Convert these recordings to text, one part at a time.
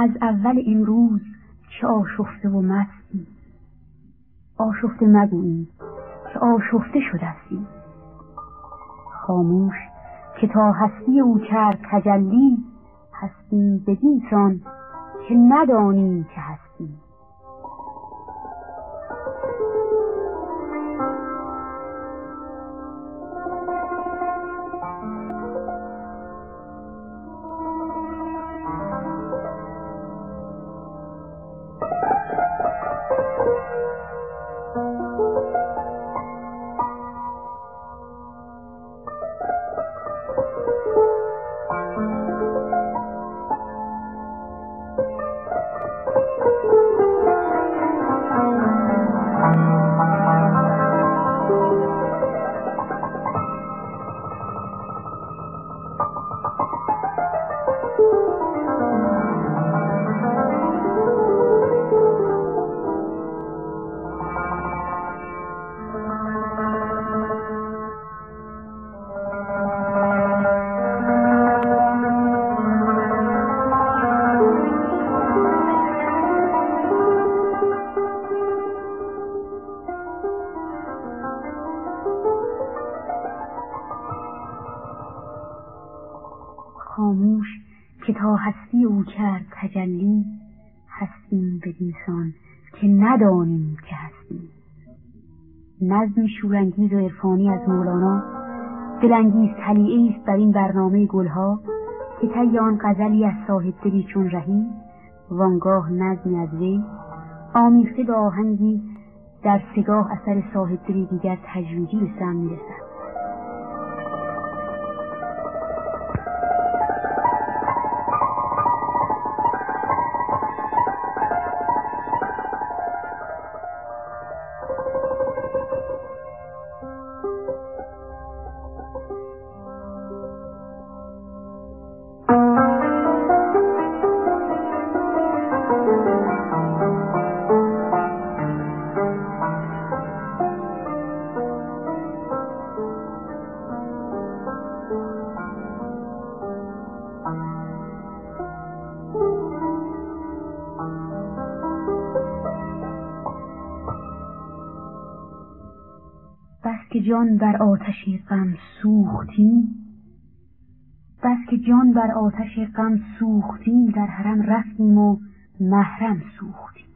از اول امروز که آشفته و مستی؟ آشفته مگویی که آشفته شدستی. خاموش که تا هستی او کرد تجلی هستیم بدین که ندانیم که هستیم که ندانیم که هستیم. نظمی شورانگیز و عرفانی از مولانا دلانگیز تلیعه است بر این برنامه گلها که طی آن غزلی از صاحب دلی چون رهی وانگاه نظمی از وی آمیخته به آهنگی در سگاه اثر صاحب دلی دیگر تجویدی به سم می‌رسد. جان بر آتش غم سوختیم بس که جان بر آتش غم سوختیم در حرم رفتیم و محرم سوختیم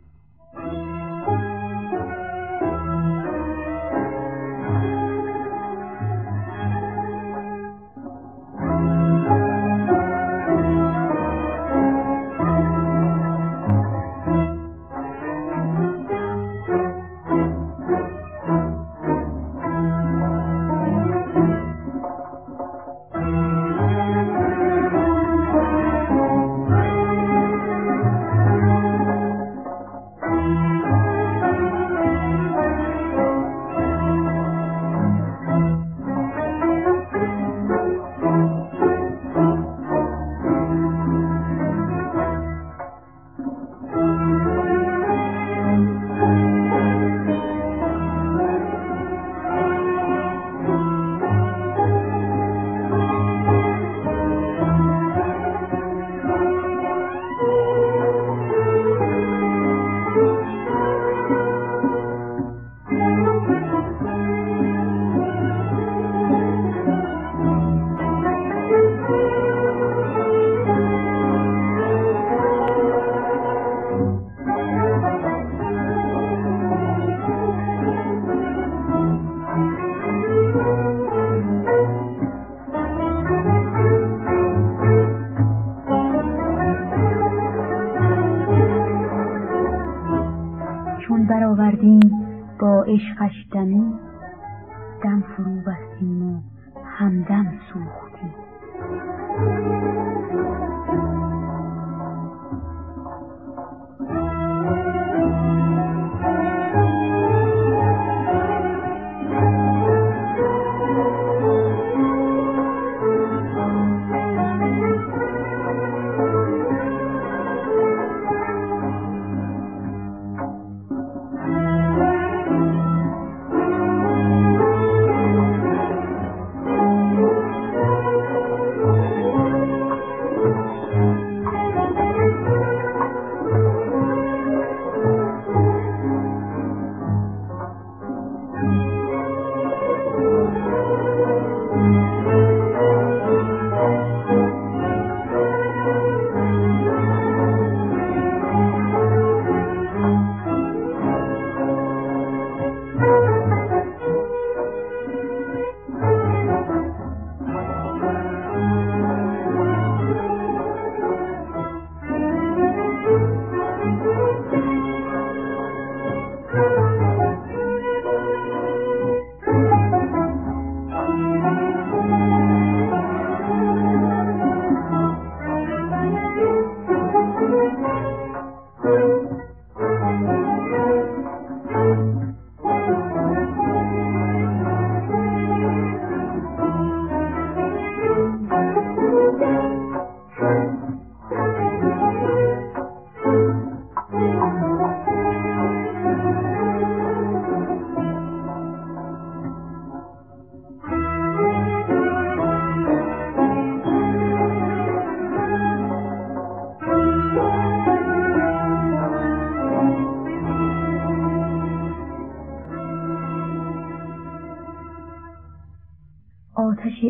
دم فرو بستیم و همدم سوختیم.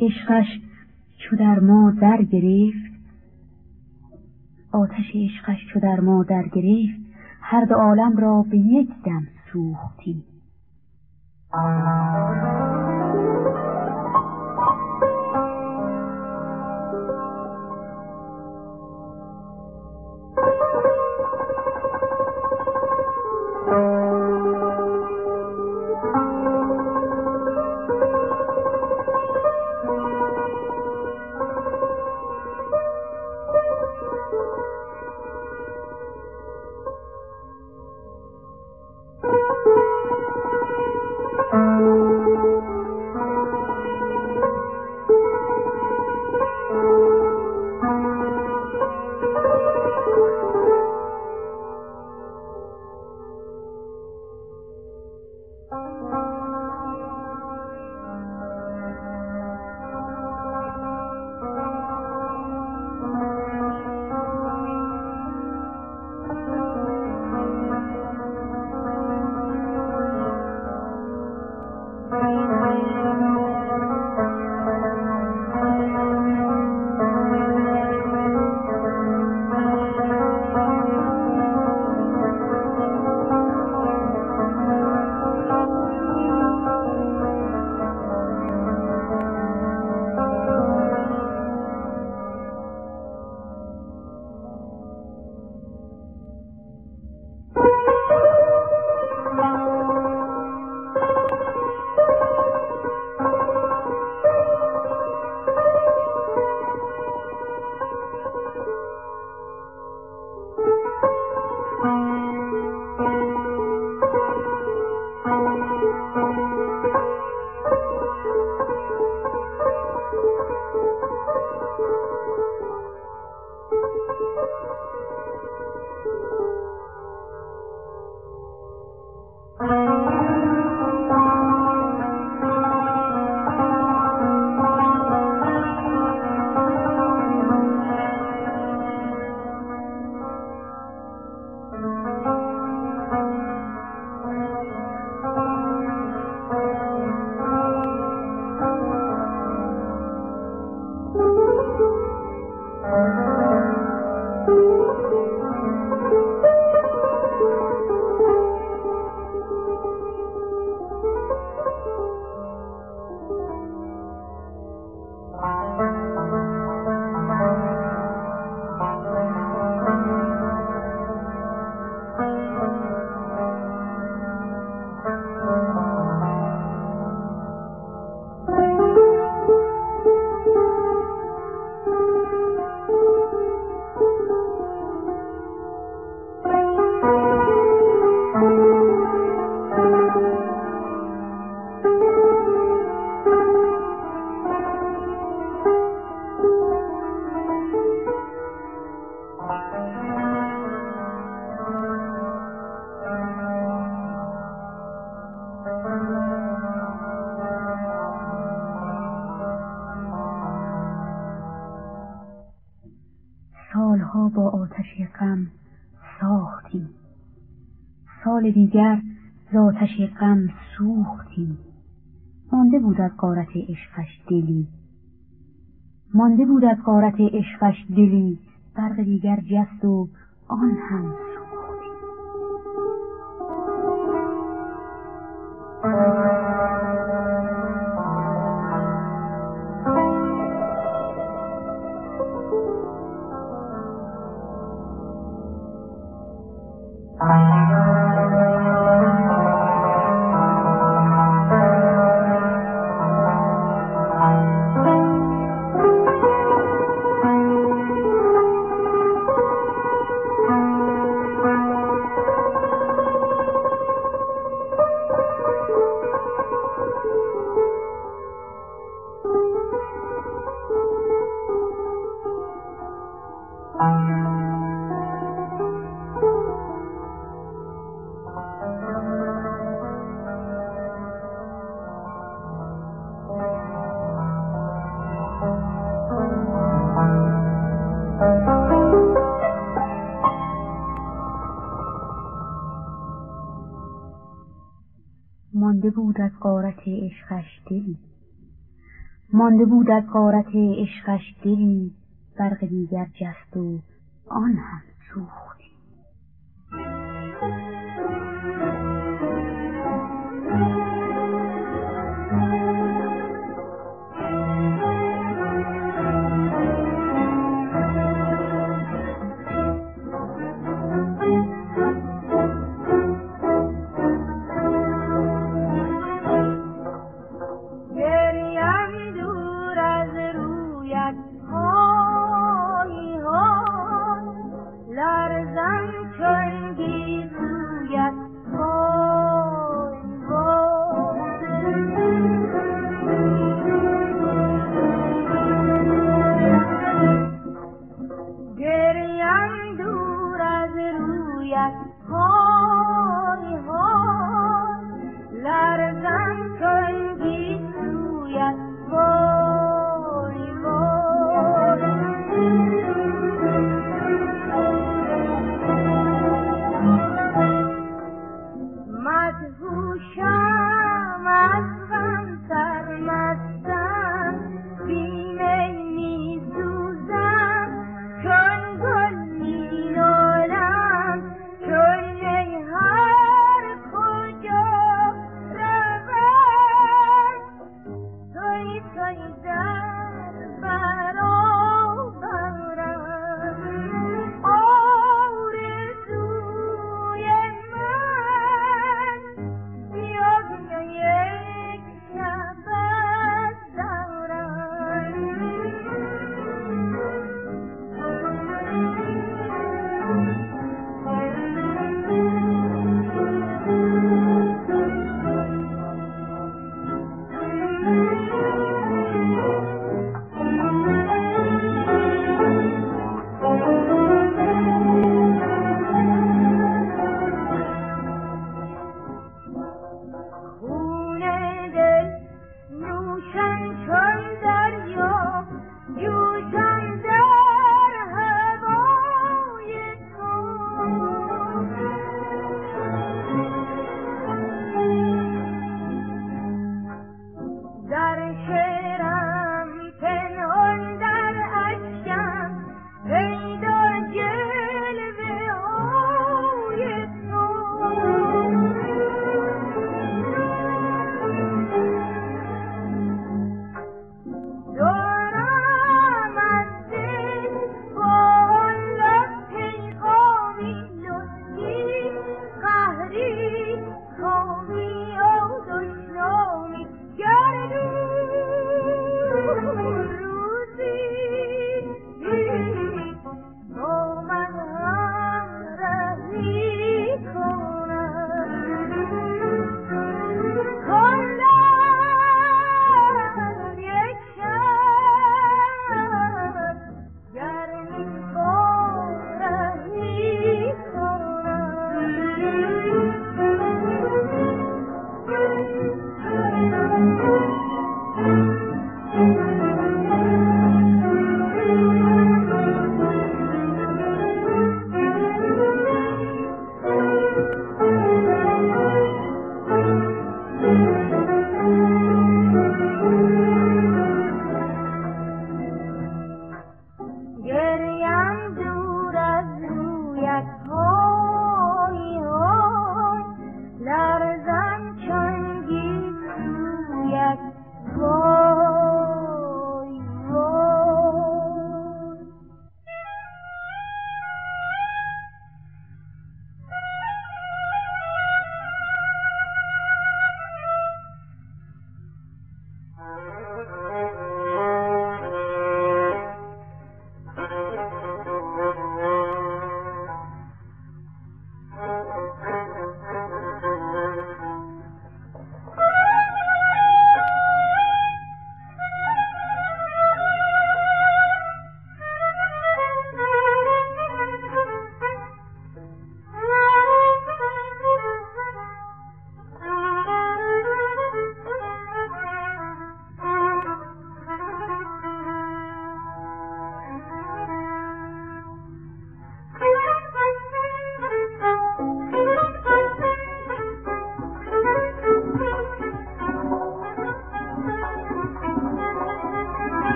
عشقش چو در ما در گرفت آتش عشقش چو در ما در گرفت هر دو عالم را به یک دم سوختی. سال دیگر ذاتش غم سوختی مانده بود از قارت عشقش دلی. مانده بود از قارت عشقش دلی. برق دیگر جست و آن هم مانده مانده بود از قارت عشقش دلی برق دیگر جست و آن هم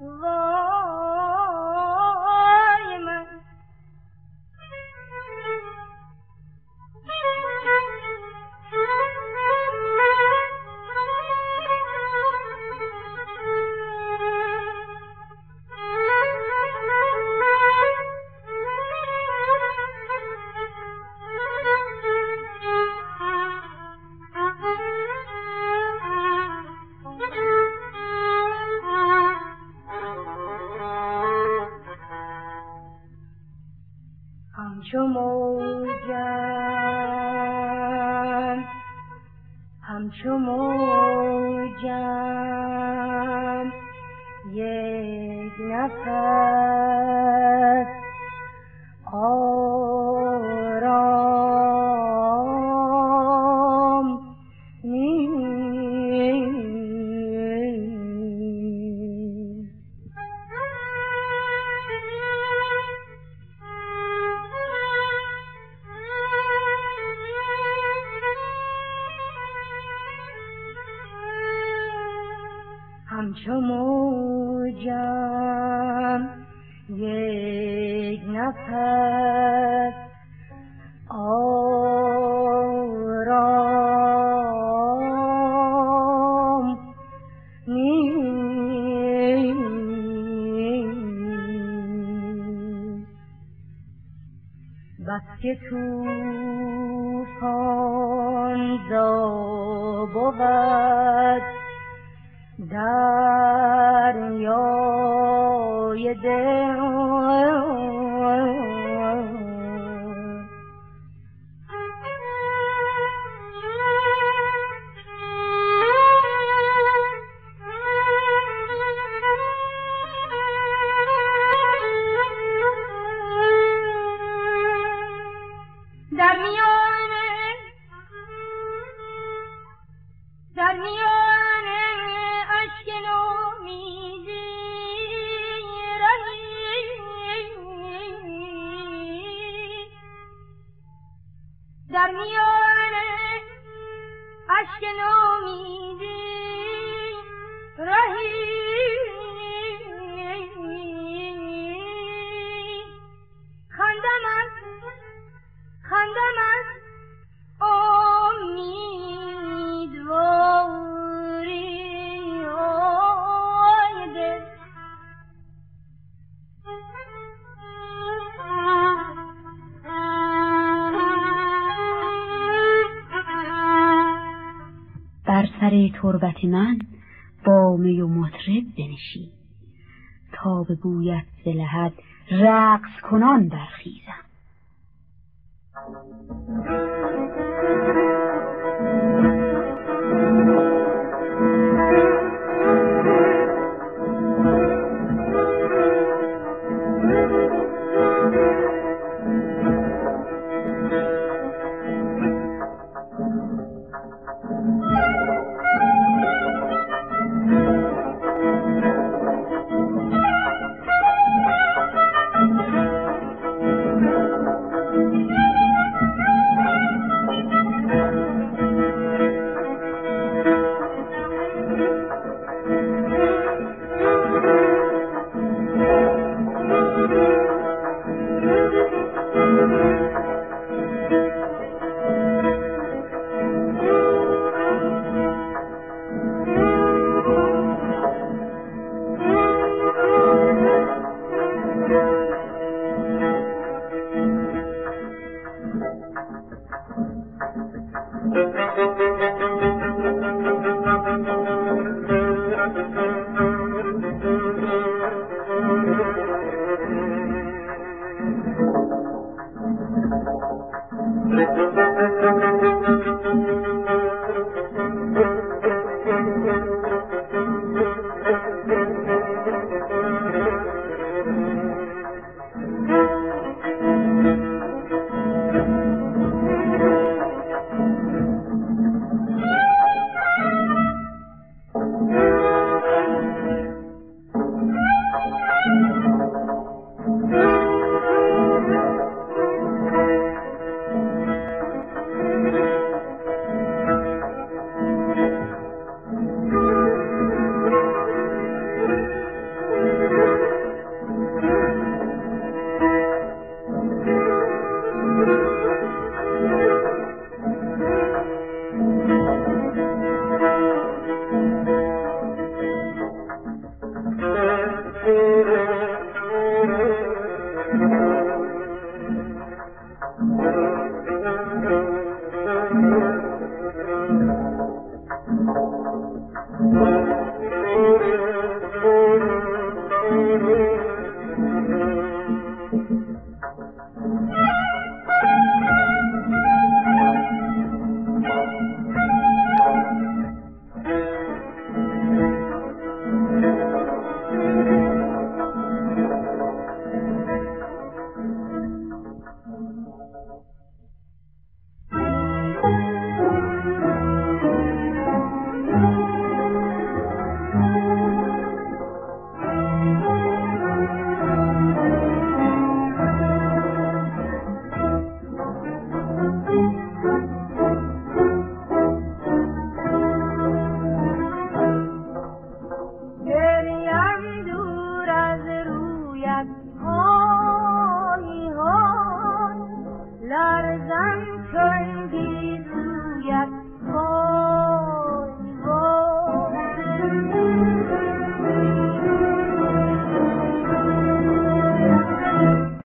Lord. سر تربت من با می و مطرب بنشی تا به بویت زلهد رقص کنان برخیزم